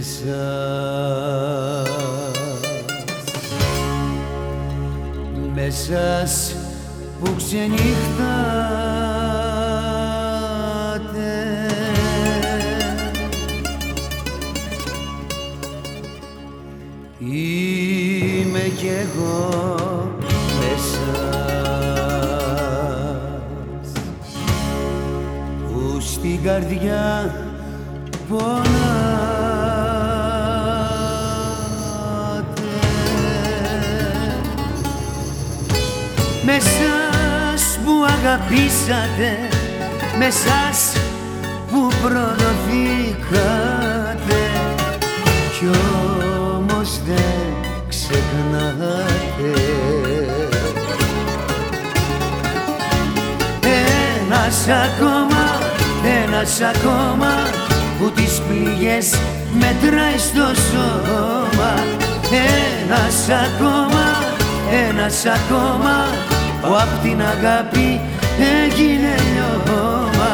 εσάς με εσάς που ξενυχτάτε Είμαι κι εγώ με εσάς που στην καρδιά πονάτε. Με σας που αγαπήσατε με σας που προδοθήκατε. Κι όμως δεν ξεχνάτε. Ένας ακόμα, ένας ακόμα που τις πληγές μετράει στο σώμα Ένας ακόμα, ένας ακόμα που απ' την αγάπη έγινε λιώμα.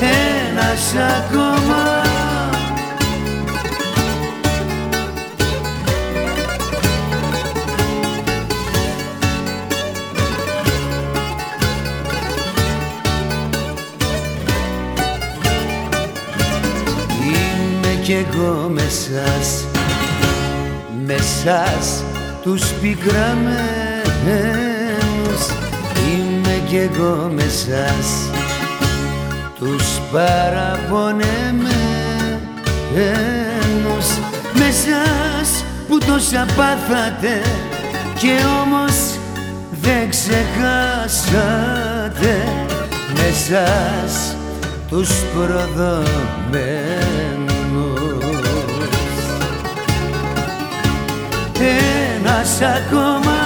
Ένας ακόμα κι εγώ με σας με σας τους πικραμένους. Είμαι κι εγώ με σας τους παραπονεμένους. Με σας που τόσα πάθατε και όμως δεν ξεχάσατε. Με σας τους προδομένους Ένας ακόμα,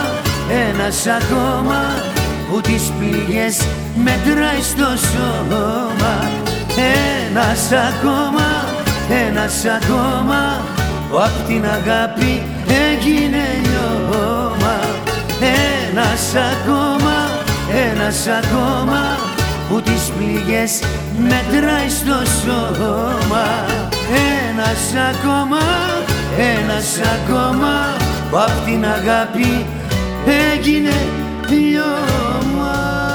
ένας ακόμα που τις πληγές μετράει στο σώμα. Ένας ακόμα, ένας ακόμα που απ' την αγάπη έγινε λιώμα. Ένας ακόμα, ένας ακόμα που τις πληγές μετράει στο σώμα. Ένας ακόμα, ένας ακόμα που απ' την αγάπη έγινε λιώμα